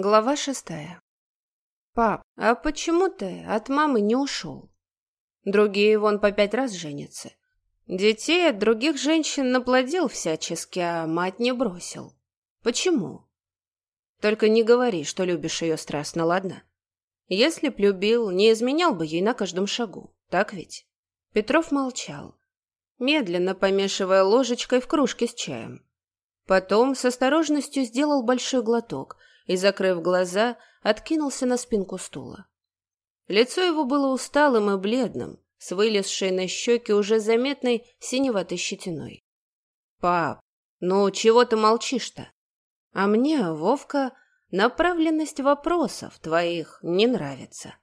Глава шестая. «Пап, а почему ты от мамы не ушел? Другие вон по пять раз женятся. Детей от других женщин наплодил всячески, а мать не бросил. Почему? Только не говори, что любишь ее страстно, ладно? Если б любил, не изменял бы ей на каждом шагу, так ведь?» Петров молчал, медленно помешивая ложечкой в кружке с чаем. Потом с осторожностью сделал большой глоток – и, закрыв глаза, откинулся на спинку стула. Лицо его было усталым и бледным, с вылезшей на щеке уже заметной синеватой щетиной. «Пап, ну чего ты молчишь-то? А мне, Вовка, направленность вопросов твоих не нравится.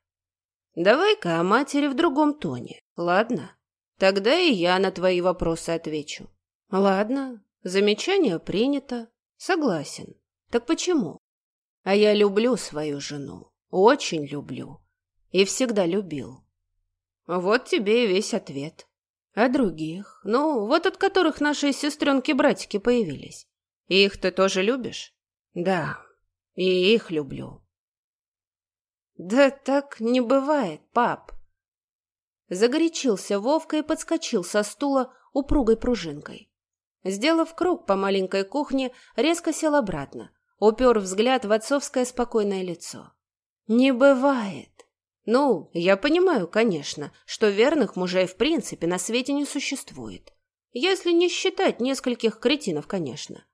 Давай-ка о матери в другом тоне, ладно? Тогда и я на твои вопросы отвечу. Ладно, замечание принято, согласен. Так почему? А я люблю свою жену, очень люблю. И всегда любил. Вот тебе и весь ответ. А других? Ну, вот от которых наши сестренки-братики появились. Их ты тоже любишь? Да, и их люблю. Да так не бывает, пап. Загорячился Вовка и подскочил со стула упругой пружинкой. Сделав круг по маленькой кухне, резко сел обратно, упер взгляд в отцовское спокойное лицо. «Не бывает. Ну, я понимаю, конечно, что верных мужей в принципе на свете не существует. Если не считать нескольких кретинов, конечно.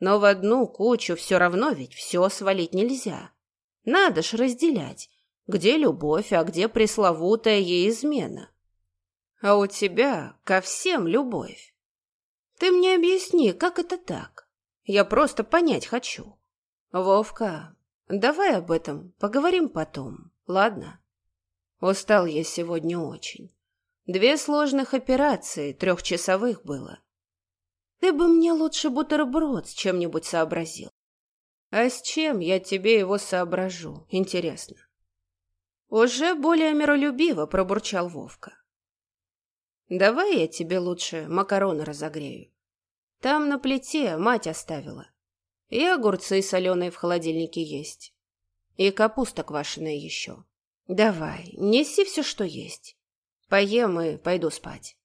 Но в одну кучу все равно ведь все свалить нельзя. Надо ж разделять, где любовь, а где пресловутая ей измена. А у тебя ко всем любовь. Ты мне объясни, как это так? Я просто понять хочу. Вовка, давай об этом поговорим потом, ладно? Устал я сегодня очень. Две сложных операции, трехчасовых было. Ты бы мне лучше бутерброд с чем-нибудь сообразил. А с чем я тебе его соображу, интересно? Уже более миролюбиво пробурчал Вовка. Давай я тебе лучше макароны разогрею. Там на плите мать оставила. И огурцы соленые в холодильнике есть. И капуста квашеная еще. Давай, неси все, что есть. Поем и пойду спать.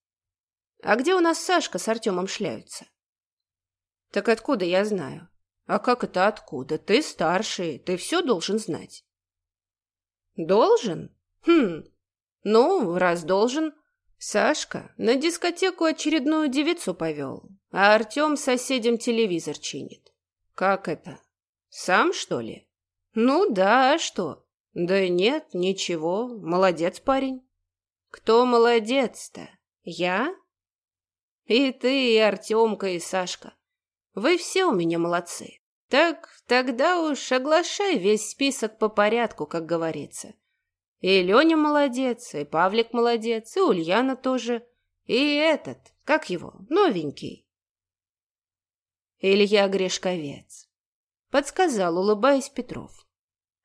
А где у нас Сашка с Артемом шляются? Так откуда я знаю? А как это откуда? Ты старший, ты все должен знать. Должен? Хм, ну, раз должен. Сашка на дискотеку очередную девицу повел, а Артем соседям телевизор чинит. Как это? Сам, что ли? Ну да, а что? Да нет, ничего, молодец парень. Кто молодец-то? Я? И ты, и Артемка, и Сашка. Вы все у меня молодцы. Так тогда уж оглашай весь список по порядку, как говорится. И Леня молодец, и Павлик молодец, и Ульяна тоже, и этот, как его, новенький. Илья Гришковец. Подсказал, улыбаясь Петров.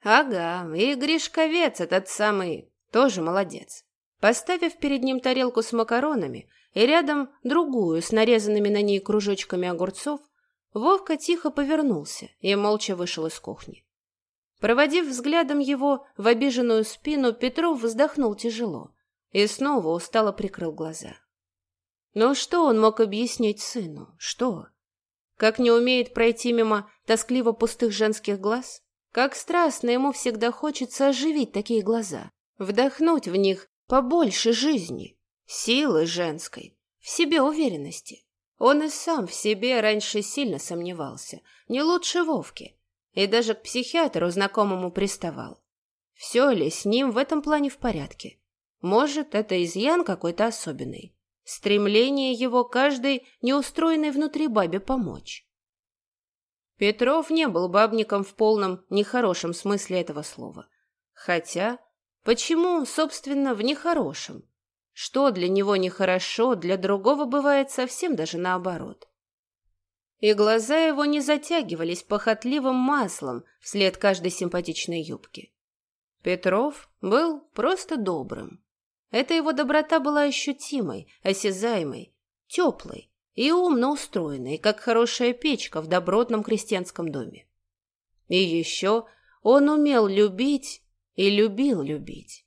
Ага, и Гришковец этот самый тоже молодец. Поставив перед ним тарелку с макаронами и рядом другую с нарезанными на ней кружочками огурцов, Вовка тихо повернулся и молча вышел из кухни. Проводив взглядом его в обиженную спину, Петров вздохнул тяжело и снова устало прикрыл глаза. Но что он мог объяснить сыну? Что? Как не умеет пройти мимо тоскливо пустых женских глаз? Как страстно ему всегда хочется оживить такие глаза, вдохнуть в них побольше жизни, силы женской, в себе уверенности. Он и сам в себе раньше сильно сомневался, не лучше Вовки, и даже к психиатру знакомому приставал. Все ли с ним в этом плане в порядке? Может, это изъян какой-то особенный? Стремление его каждой неустроенной внутри бабе помочь. Петров не был бабником в полном нехорошем смысле этого слова. Хотя, почему, собственно, в нехорошем? Что для него нехорошо, для другого бывает совсем даже наоборот. И глаза его не затягивались похотливым маслом вслед каждой симпатичной юбки. Петров был просто добрым. Эта его доброта была ощутимой, осязаемой, теплой и умно устроенной, как хорошая печка в добротном крестьянском доме. И еще Он умел любить и любил любить.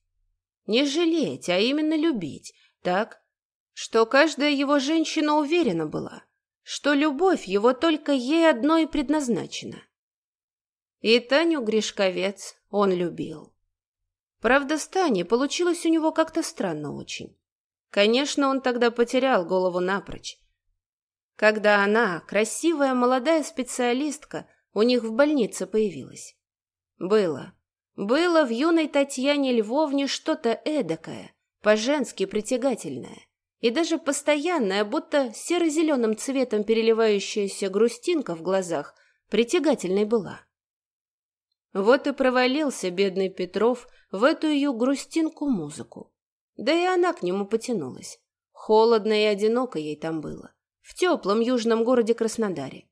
Не жалеть, а именно любить, так, что каждая его женщина уверена была, что любовь его только ей одной предназначена. И Таню Гришковец он любил. Правда, с Таней получилось у него как-то странно очень. Конечно, он тогда потерял голову напрочь. Когда она, красивая молодая специалистка, у них в больнице появилась. Было. Было в юной Татьяне Львовне что-то эдакое, по-женски притягательное. И даже постоянная, будто серо-зеленым цветом переливающаяся грустинка в глазах, притягательной была. Вот и провалился бедный Петров в эту ее грустинку-музыку. Да и она к нему потянулась. Холодно и одиноко ей там было. В теплом южном городе Краснодаре.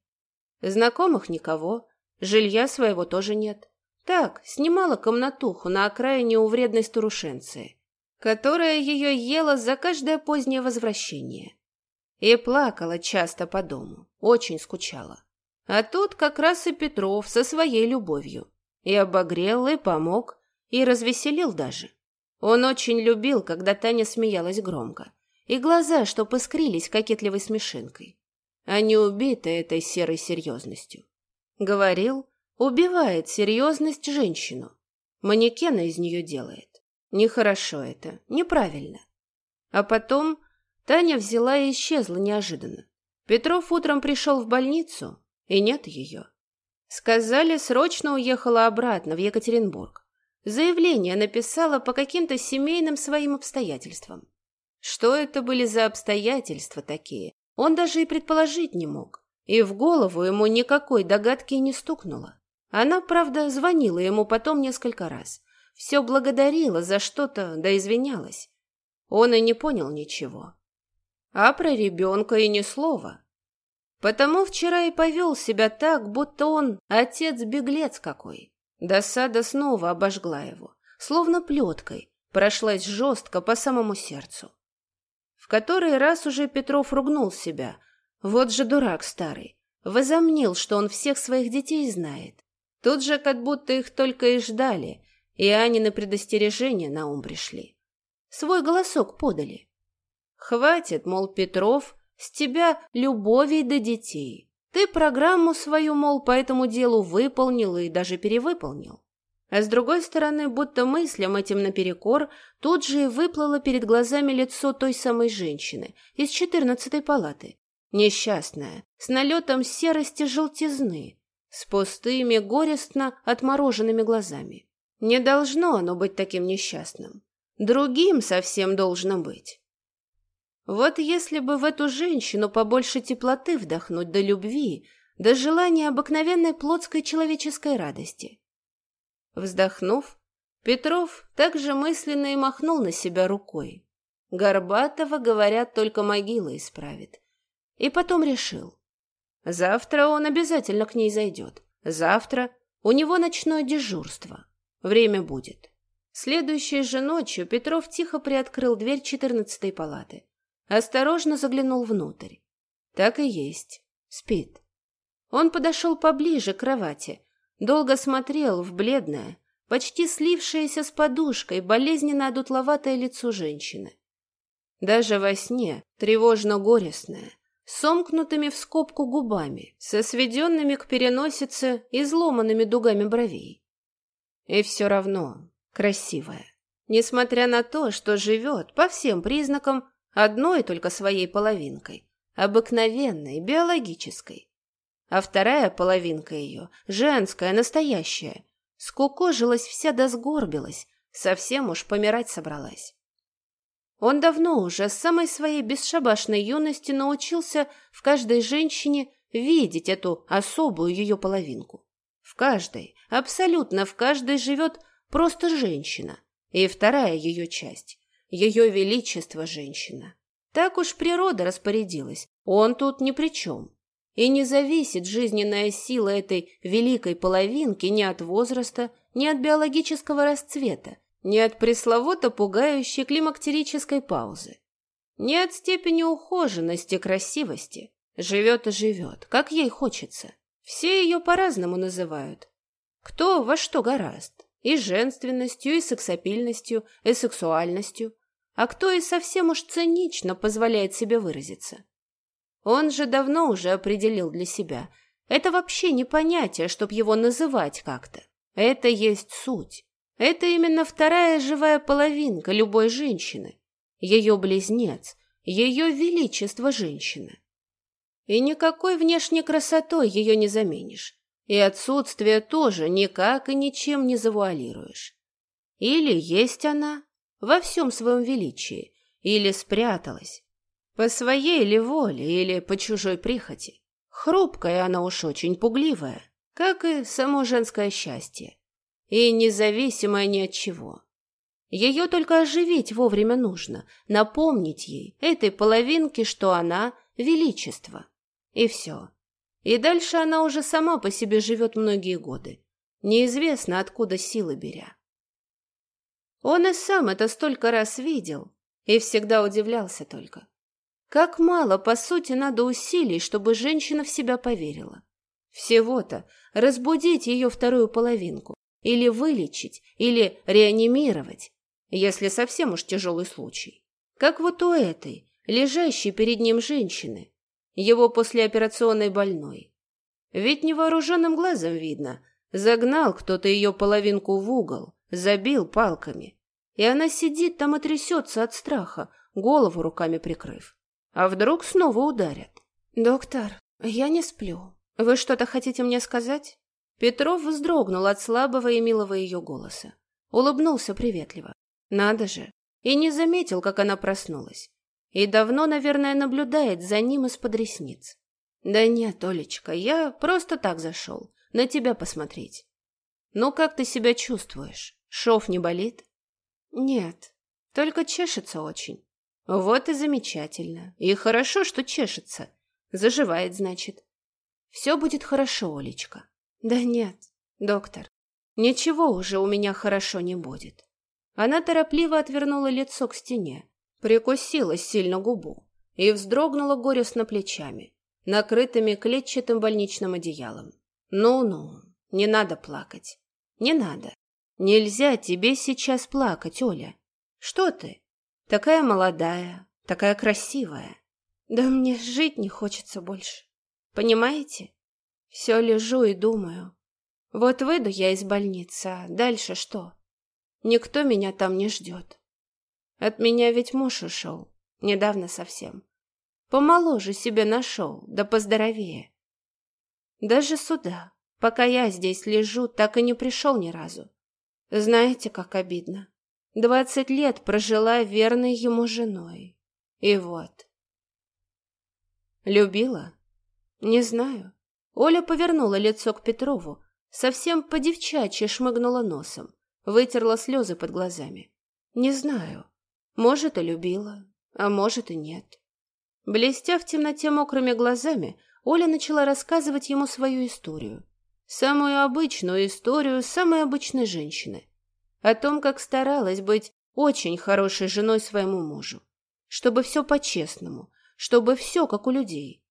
Знакомых никого, жилья своего тоже нет. Так, снимала комнатуху на окраине у вредной старушенции, которая ее ела за каждое позднее возвращение. И плакала часто по дому, очень скучала. А тут как раз и Петров со своей любовью. И обогрел, и помог, и развеселил даже. Он очень любил, когда Таня смеялась громко, и глаза, что поскрились кокетливой смешинкой, а не убитые этой серой серьезностью. Говорил, убивает серьезность женщину. Манекена из нее делает. Нехорошо это, неправильно. А потом Таня взяла и исчезла неожиданно. Петров утром пришел в больницу, и нет ее. Сказали, срочно уехала обратно, в Екатеринбург. Заявление написала по каким-то семейным своим обстоятельствам. Что это были за обстоятельства такие, он даже и предположить не мог. И в голову ему никакой догадки не стукнуло. Она, правда, звонила ему потом несколько раз. Все благодарила за что-то, да извинялась. Он и не понял ничего. А про ребенка и ни слова. Потому вчера и повел себя так, будто он отец-беглец какой. Досада снова обожгла его, словно плеткой, прошлась жестко по самому сердцу. В который раз уже Петров ругнул себя. Вот же дурак старый. Возомнил, что он всех своих детей знает. Тут же как будто их только и ждали, и они на предостережение на ум пришли. Свой голосок подали. Хватит, мол, Петров, с тебя любовей до детей. Ты программу свою, мол, по этому делу выполнил и даже перевыполнил. А с другой стороны, будто мыслям этим наперекор, тут же и выплыло перед глазами лицо той самой женщины из четырнадцатой палаты. Несчастная, с налетом серости желтизны, с пустыми, горестно отмороженными глазами. Не должно оно быть таким несчастным. Другим совсем должно быть. Вот если бы в эту женщину побольше теплоты вдохнуть до любви, до желания обыкновенной плотской человеческой радости. Вздохнув, Петров также мысленно и махнул на себя рукой. Горбатого, говорят, только могила исправит. И потом решил. Завтра он обязательно к ней зайдет. Завтра у него ночное дежурство. Время будет. Следующей же ночью Петров тихо приоткрыл дверь четырнадцатой палаты. Осторожно заглянул внутрь. Так и есть. Спит. Он подошел поближе к кровати, долго смотрел в бледное, почти слившееся с подушкой, болезненно одутловатое лицо женщины. Даже во сне, тревожно-горестное, сомкнутыми в скобку губами, со сведенными к переносице и изломанными дугами бровей. И все равно красивая, несмотря на то, что живет, по всем признакам, одной только своей половинкой, обыкновенной, биологической. А вторая половинка ее, женская, настоящая, скукожилась вся да сгорбилась, совсем уж помирать собралась. Он давно уже с самой своей бесшабашной юности научился в каждой женщине видеть эту особую ее половинку. В каждой, абсолютно в каждой живет просто женщина, и вторая ее часть, ее величество женщина. Так уж природа распорядилась, он тут ни при чем. И не зависит жизненная сила этой великой половинки ни от возраста, ни от биологического расцвета, ни от пресловуто пугающей климактерической паузы, ни от степени ухоженности, красивости. Живет и живет, как ей хочется. Все ее по-разному называют. Кто во что гораст. И женственностью, и сексапильностью, и сексуальностью. А кто и совсем уж цинично позволяет себе выразиться. Он же давно уже определил для себя. Это вообще не понятие, чтоб его называть как-то. Это есть суть. Это именно вторая живая половинка любой женщины. Ее близнец, ее величество женщины. И никакой внешней красотой ее не заменишь. И отсутствие тоже никак и ничем не завуалируешь. Или есть она во всем своем величии, или спряталась. По своей ли воле, или по чужой прихоти. Хрупкая она уж очень пугливая, как и само женское счастье. И независимая ни от чего. Ее только оживить вовремя нужно, напомнить ей, этой половинке, что она — величество. И все. И дальше она уже сама по себе живет многие годы, неизвестно откуда силы беря. Он и сам это столько раз видел и всегда удивлялся только. Как мало, по сути, надо усилий, чтобы женщина в себя поверила. Всего-то разбудить ее вторую половинку, или вылечить, или реанимировать, если совсем уж тяжелый случай. Как вот у этой, лежащей перед ним женщины, его послеоперационной больной. Ведь невооруженным глазом видно, загнал кто-то ее половинку в угол, забил палками. И она сидит там и трясется от страха, голову руками прикрыв. А вдруг снова ударят? «Доктор, я не сплю. Вы что-то хотите мне сказать?» Петров вздрогнул от слабого и милого ее голоса. Улыбнулся приветливо. «Надо же!» И не заметил, как она проснулась. И давно, наверное, наблюдает за ним из-под ресниц. Да нет, Олечка, я просто так зашел. На тебя посмотреть. Ну, как ты себя чувствуешь? Шов не болит? Нет, только чешется очень. Вот и замечательно. И хорошо, что чешется. Заживает, значит. Все будет хорошо, Олечка. Да нет, доктор, ничего уже у меня хорошо не будет. Она торопливо отвернула лицо к стене, Прикусила сильно губу и вздрогнула горестно плечами, накрытыми клетчатым больничным одеялом. «Ну-ну, не надо плакать. Не надо. Нельзя тебе сейчас плакать, Оля. Что ты? Такая молодая, такая красивая. Да мне жить не хочется больше. Понимаете? Все лежу и думаю. Вот выйду я из больницы, а дальше что? Никто меня там не ждет. От меня ведь муж ушел. Недавно совсем. Помоложе себе нашел, да поздоровее. Даже сюда, пока я здесь лежу, так и не пришел ни разу. Знаете, как обидно. Двадцать лет прожила верной ему женой. И вот. Любила? Не знаю. Оля повернула лицо к Петрову, совсем по-девчачьи шмыгнула носом, вытерла слезы под глазами. Не знаю. Может, и любила, а может и нет. Блестя в темноте мокрыми глазами, Оля начала рассказывать ему свою историю. Самую обычную историю самой обычной женщины. О том, как старалась быть очень хорошей женой своему мужу. Чтобы все по-честному, чтобы все как у людей.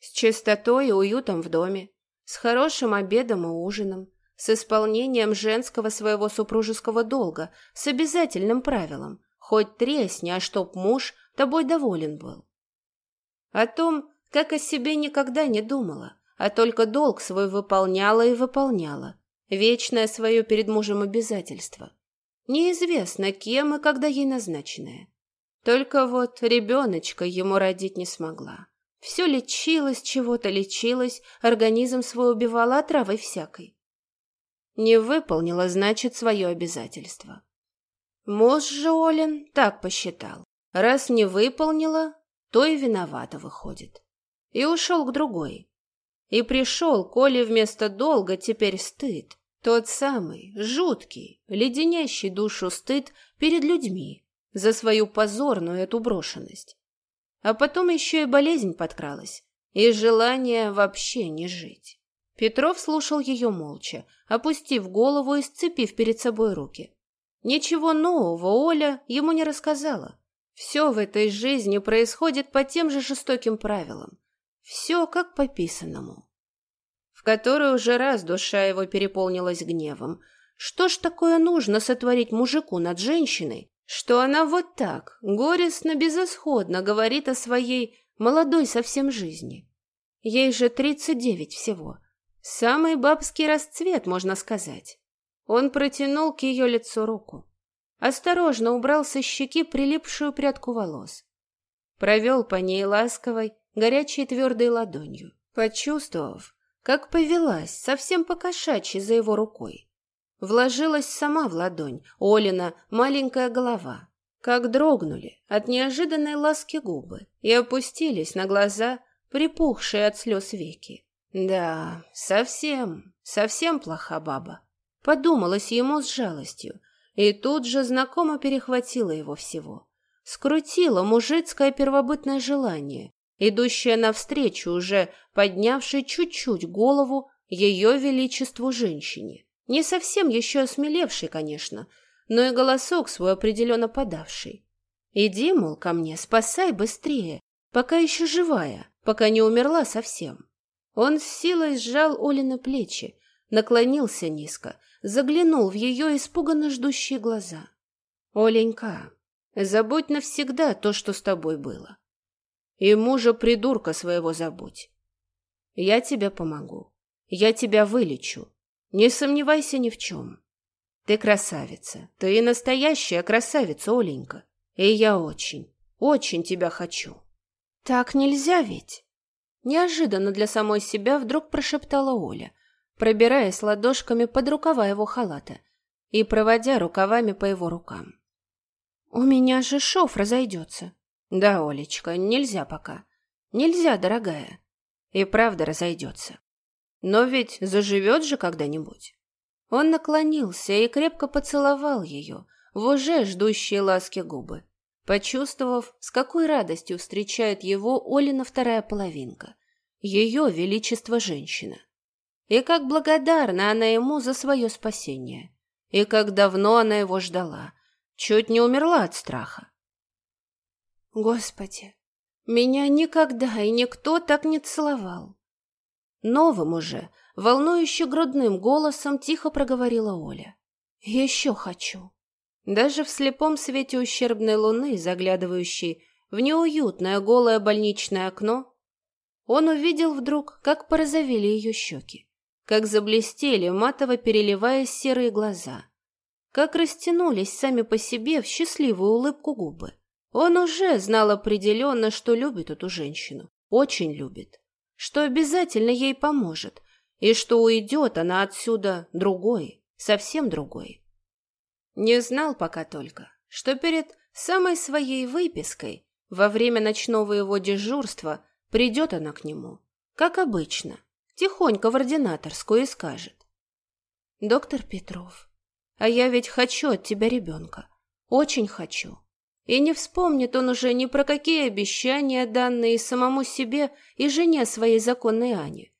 С чистотой и уютом в доме, с хорошим обедом и ужином, с исполнением женского своего супружеского долга, с обязательным правилом Хоть тресни, а чтоб муж тобой доволен был. О том, как о себе никогда не думала, а только долг свой выполняла и выполняла, вечное свое перед мужем обязательство. Неизвестно, кем и когда ей назначенное. Только вот ребеночка ему родить не смогла. Все лечилось, чего-то лечилось, организм свой убивала отравой всякой. Не выполнила, значит, свое обязательство. Муж же Олин так посчитал. Раз не выполнила, то и виновата выходит. И ушел к другой. И пришел, коли вместо долга теперь стыд. Тот самый, жуткий, леденящий душу стыд перед людьми за свою позорную эту брошенность. А потом еще и болезнь подкралась, и желание вообще не жить. Петров слушал ее молча, опустив голову и сцепив перед собой руки. Ничего нового Оля ему не рассказала. Все в этой жизни происходит по тем же жестоким правилам. Все как по писанному. В который уже раз душа его переполнилась гневом. Что ж такое нужно сотворить мужику над женщиной, что она вот так, горестно, безысходно говорит о своей молодой совсем жизни? Ей же тридцать девять всего. Самый бабский расцвет, можно сказать. Он протянул к ее лицу руку. Осторожно убрал со щеки прилипшую прядку волос. Провел по ней ласковой, горячей твердой ладонью, почувствовав, как повелась совсем покошачьи за его рукой. Вложилась сама в ладонь Олина маленькая голова, как дрогнули от неожиданной ласки губы и опустились на глаза, припухшие от слез веки. Да, совсем, совсем плоха баба. Подумалось ему с жалостью, и тут же знакомо перехватило его всего. Скрутило мужицкое первобытное желание, идущее навстречу уже поднявшей чуть-чуть голову ее величеству женщине. Не совсем еще осмелевший, конечно, но и голосок свой определенно подавший. «Иди, мол, ко мне, спасай быстрее, пока еще живая, пока не умерла совсем». Он с силой сжал Олины плечи, наклонился низко, заглянул в ее испуганно ждущие глаза. «Оленька, забудь навсегда то, что с тобой было. И мужа-придурка своего забудь. Я тебе помогу. Я тебя вылечу. Не сомневайся ни в чем. Ты красавица. Ты и настоящая красавица, Оленька. И я очень, очень тебя хочу. Так нельзя ведь. Неожиданно для самой себя вдруг прошептала Оля, пробираясь ладошками под рукава его халата и проводя рукавами по его рукам. «У меня же шов разойдется». «Да, Олечка, нельзя пока. Нельзя, дорогая. И правда разойдется. Но ведь заживет же когда-нибудь». Он наклонился и крепко поцеловал ее в уже ждущие ласки губы, почувствовав, с какой радостью встречает его Олина вторая половинка, ее величество женщина. И как благодарна она ему за свое спасение. И как давно она его ждала. Чуть не умерла от страха. Господи, меня никогда и никто так не целовал. Новым уже, волнующе грудным голосом тихо проговорила Оля. Еще хочу. Даже в слепом свете ущербной луны, заглядывающей в неуютное голое больничное окно, он увидел вдруг, как порозовели ее щеки как заблестели, матово переливаясь серые глаза, как растянулись сами по себе в счастливую улыбку губы. Он уже знал определенно, что любит эту женщину, очень любит, что обязательно ей поможет, и что уйдет она отсюда другой, совсем другой. Не знал пока только, что перед самой своей выпиской во время ночного его дежурства придет она к нему, как обычно, тихонько в ординаторскую и скажет. «Доктор Петров, а я ведь хочу от тебя ребенка. Очень хочу». И не вспомнит он уже ни про какие обещания, данные самому себе и жене своей законной Ане.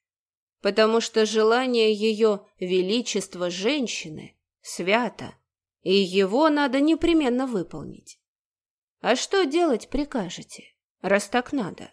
Потому что желание ее величества женщины свято, и его надо непременно выполнить. А что делать прикажете, раз так надо?